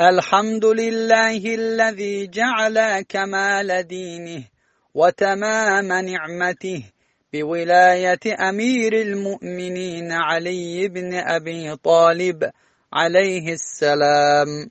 الحمد لله الذي جعل كمال دينه وتمام نعمته بولاية أمير المؤمنين علي بن أبي طالب عليه السلام.